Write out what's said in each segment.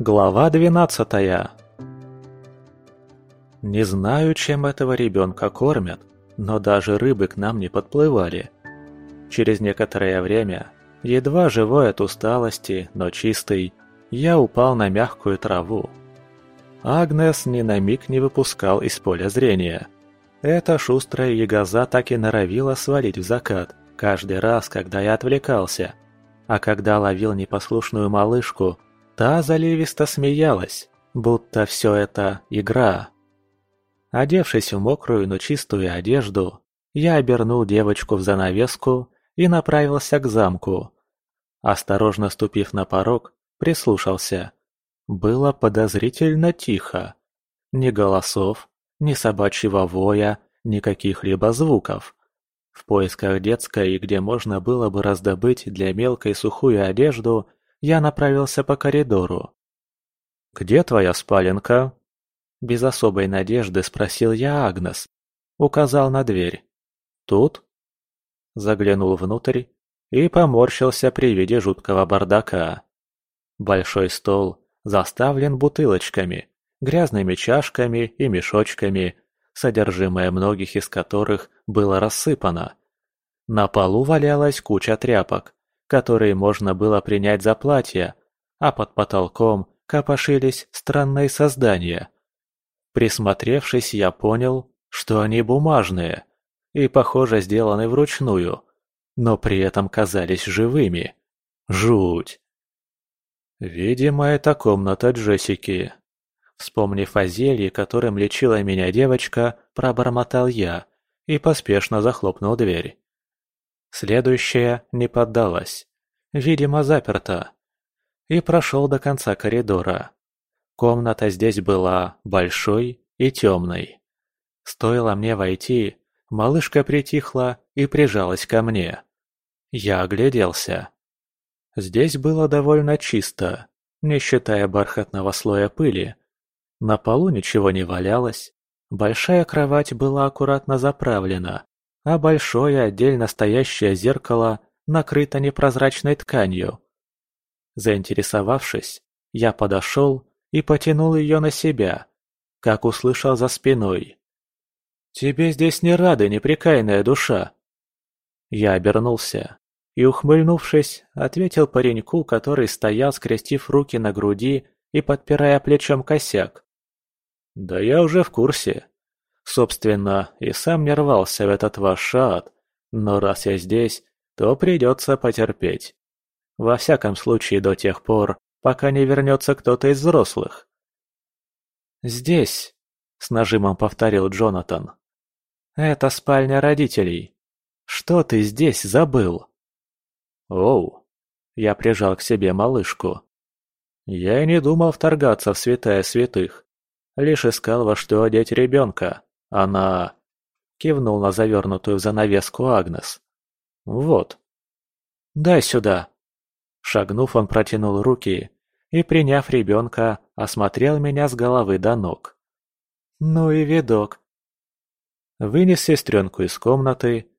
Глава двенадцатая Не знаю, чем этого ребенка кормят, но даже рыбы к нам не подплывали. Через некоторое время, едва живой от усталости, но чистый, я упал на мягкую траву. Агнес ни на миг не выпускал из поля зрения. Эта шустрая ягоза так и норовила свалить в закат, каждый раз, когда я отвлекался. А когда ловил непослушную малышку – Та заливисто смеялась, будто все это игра. Одевшись в мокрую, но чистую одежду, я обернул девочку в занавеску и направился к замку. Осторожно ступив на порог, прислушался. Было подозрительно тихо. Ни голосов, ни собачьего воя, ни каких-либо звуков. В поисках детской, где можно было бы раздобыть для мелкой сухую одежду – я направился по коридору. «Где твоя спаленка?» Без особой надежды спросил я Агнес. Указал на дверь. «Тут?» Заглянул внутрь и поморщился при виде жуткого бардака. Большой стол заставлен бутылочками, грязными чашками и мешочками, содержимое многих из которых было рассыпано. На полу валялась куча тряпок, которые можно было принять за платья, а под потолком копошились странные создания. Присмотревшись, я понял, что они бумажные и, похоже, сделаны вручную, но при этом казались живыми. Жуть! Видимо, это комната Джессики. Вспомнив о зелье, которым лечила меня девочка, пробормотал я и поспешно захлопнул дверь. Следующая не поддалась. Видимо, заперта. И прошел до конца коридора. Комната здесь была большой и темной. Стоило мне войти, малышка притихла и прижалась ко мне. Я огляделся. Здесь было довольно чисто, не считая бархатного слоя пыли. На полу ничего не валялось. Большая кровать была аккуратно заправлена, а большое отдельно стоящее зеркало накрыто непрозрачной тканью. Заинтересовавшись, я подошел и потянул ее на себя, как услышал за спиной. «Тебе здесь не рады, неприкаянная душа!» Я обернулся и, ухмыльнувшись, ответил пареньку, который стоял, скрестив руки на груди и подпирая плечом косяк. «Да я уже в курсе. Собственно, и сам не рвался в этот ваш ад, но раз я здесь, то придется потерпеть. Во всяком случае до тех пор, пока не вернется кто-то из взрослых. «Здесь», — с нажимом повторил Джонатан. «Это спальня родителей. Что ты здесь забыл?» «Оу», — я прижал к себе малышку. Я и не думал вторгаться в святая святых. Лишь искал во что одеть ребенка. Она... Кивнул на завернутую в занавеску Агнес. «Вот». «Дай сюда». Шагнув, он протянул руки и, приняв ребенка, осмотрел меня с головы до ног. «Ну и видок». Вынес сестренку из комнаты,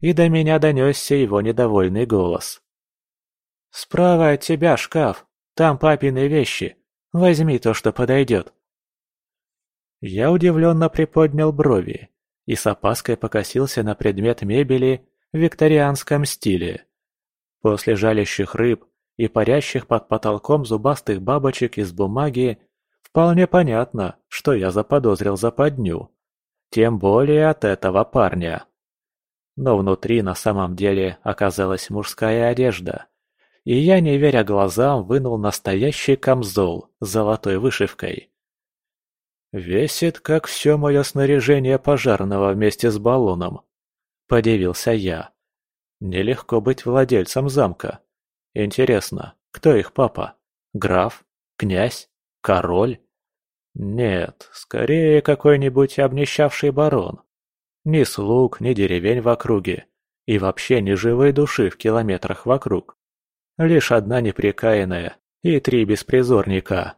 и до меня донесся его недовольный голос. «Справа от тебя шкаф, там папины вещи. Возьми то, что подойдет». Я удивленно приподнял брови и с опаской покосился на предмет мебели в викторианском стиле. После жалящих рыб и парящих под потолком зубастых бабочек из бумаги вполне понятно, что я заподозрил западню. Тем более от этого парня. Но внутри на самом деле оказалась мужская одежда. И я, не веря глазам, вынул настоящий камзол с золотой вышивкой. «Весит, как все мое снаряжение пожарного вместе с баллоном», – подивился я. «Нелегко быть владельцем замка. Интересно, кто их папа? Граф? Князь? Король?» «Нет, скорее какой-нибудь обнищавший барон. Ни слуг, ни деревень в округе, и вообще ни живой души в километрах вокруг. Лишь одна непрекаянная и три беспризорника».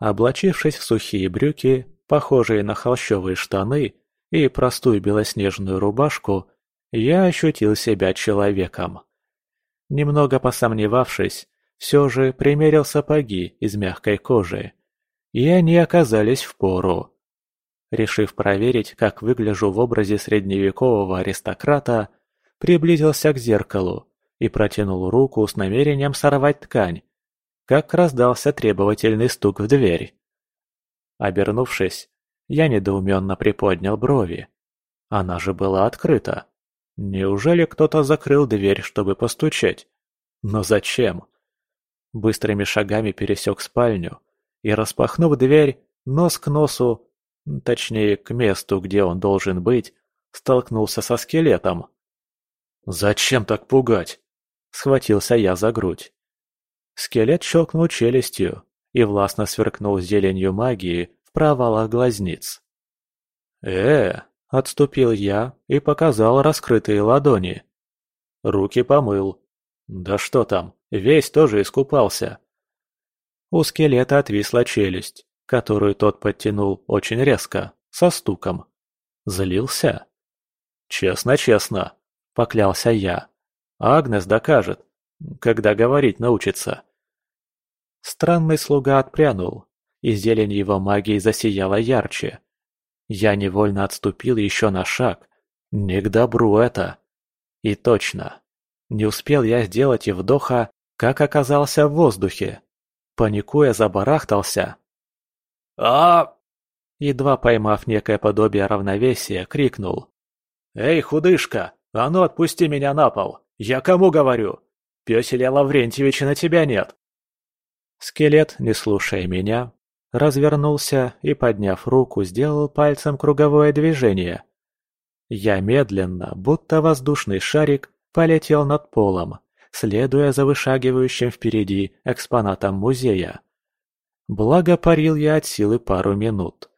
Облачившись в сухие брюки, похожие на холщовые штаны, и простую белоснежную рубашку, я ощутил себя человеком. Немного посомневавшись, все же примерил сапоги из мягкой кожи. И они оказались в пору. Решив проверить, как выгляжу в образе средневекового аристократа, приблизился к зеркалу и протянул руку с намерением сорвать ткань, как раздался требовательный стук в дверь. Обернувшись, я недоуменно приподнял брови. Она же была открыта. Неужели кто-то закрыл дверь, чтобы постучать? Но зачем? Быстрыми шагами пересек спальню и, распахнув дверь, нос к носу, точнее, к месту, где он должен быть, столкнулся со скелетом. «Зачем так пугать?» — схватился я за грудь. Скелет щелкнул челюстью и властно сверкнул зеленью магии в провалах глазниц. «Э, Отступил я и показал раскрытые ладони. Руки помыл. Да что там, весь тоже искупался. У скелета отвисла челюсть, которую тот подтянул очень резко, со стуком. Злился? Честно-честно, поклялся я. Агнес докажет, когда говорить научится. Странный слуга отпрянул, и зелень его магии засияла ярче. Я невольно отступил еще на шаг. Не к добру это. И точно. Не успел я сделать и вдоха, как оказался в воздухе. Паникуя, забарахтался. а Едва поймав некое подобие равновесия, крикнул. «Эй, худышка, а ну отпусти меня на пол! Я кому говорю? Пёселя Лаврентьевича на тебя нет!» Скелет, не слушая меня, развернулся и, подняв руку, сделал пальцем круговое движение. Я медленно, будто воздушный шарик, полетел над полом, следуя за вышагивающим впереди экспонатом музея. Благо парил я от силы пару минут.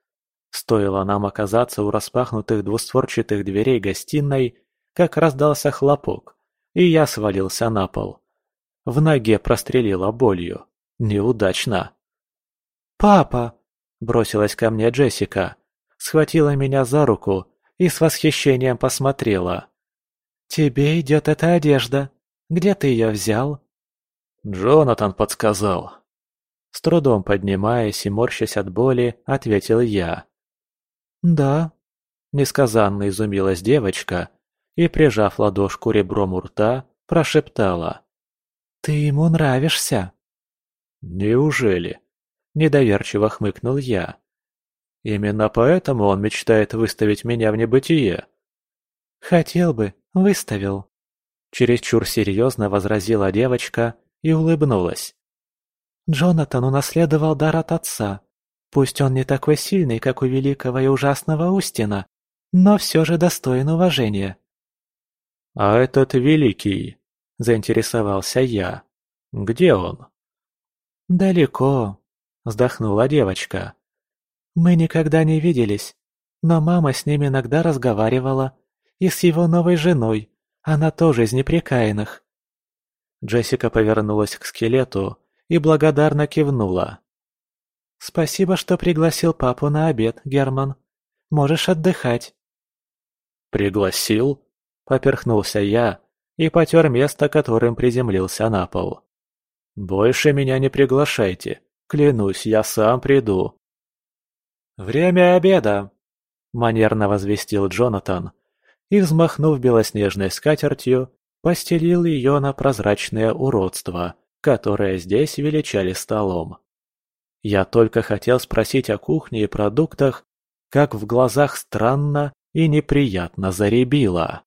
Стоило нам оказаться у распахнутых двустворчатых дверей гостиной, как раздался хлопок, и я свалился на пол. В ноге прострелило болью. Неудачно. «Папа!» – бросилась ко мне Джессика, схватила меня за руку и с восхищением посмотрела. «Тебе идет эта одежда. Где ты ее взял?» «Джонатан подсказал». С трудом поднимаясь и морщась от боли, ответил я. «Да», – несказанно изумилась девочка и, прижав ладошку ребром у рта, прошептала. «Ты ему нравишься». «Неужели?» Недоверчиво хмыкнул я. Именно поэтому он мечтает выставить меня в небытие. Хотел бы, выставил. Чересчур серьезно возразила девочка и улыбнулась. Джонатан унаследовал дар от отца. Пусть он не такой сильный, как у великого и ужасного Устина, но все же достоин уважения. «А этот великий?» – заинтересовался я. «Где он?» «Далеко», Вздохнула девочка. «Мы никогда не виделись, но мама с ним иногда разговаривала. И с его новой женой. Она тоже из непрекаянных». Джессика повернулась к скелету и благодарно кивнула. «Спасибо, что пригласил папу на обед, Герман. Можешь отдыхать». «Пригласил?» – поперхнулся я и потер место, которым приземлился на пол. «Больше меня не приглашайте. Клянусь, я сам приду. «Время обеда!» – манерно возвестил Джонатан и, взмахнув белоснежной скатертью, постелил ее на прозрачное уродство, которое здесь величали столом. Я только хотел спросить о кухне и продуктах, как в глазах странно и неприятно заребило.